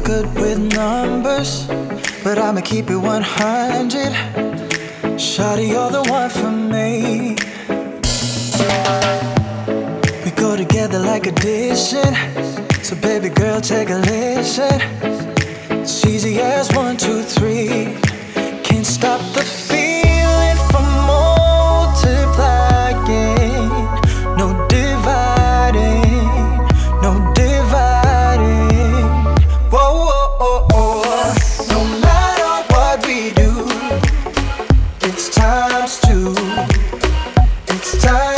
good with numbers, but I'ma keep it 100. Shawty, you're the one for me. We go together like addition. So, baby girl, take a listen. It's easy as one, two, three. Can't stop the it's times two. It's times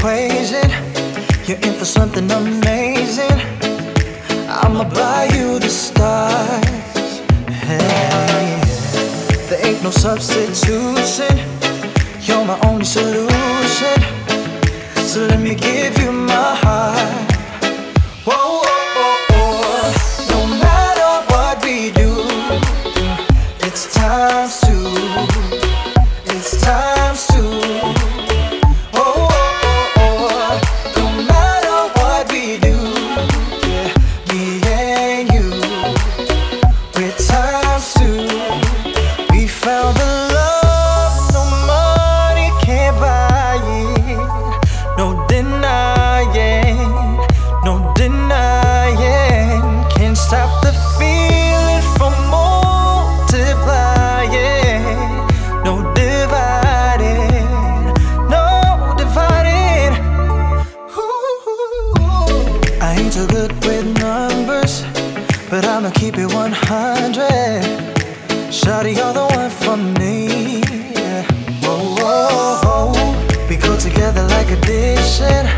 equation. You're in for something amazing. I'ma buy you the stars. Hey, there ain't no substitution. You're my only solution. So let me give you my heart. Whoa, whoa, whoa, ain't so good with numbers, but I'ma keep it 100. Shawty, you're the one for me. Yeah. Whoa, whoa, whoa. We go together like addition.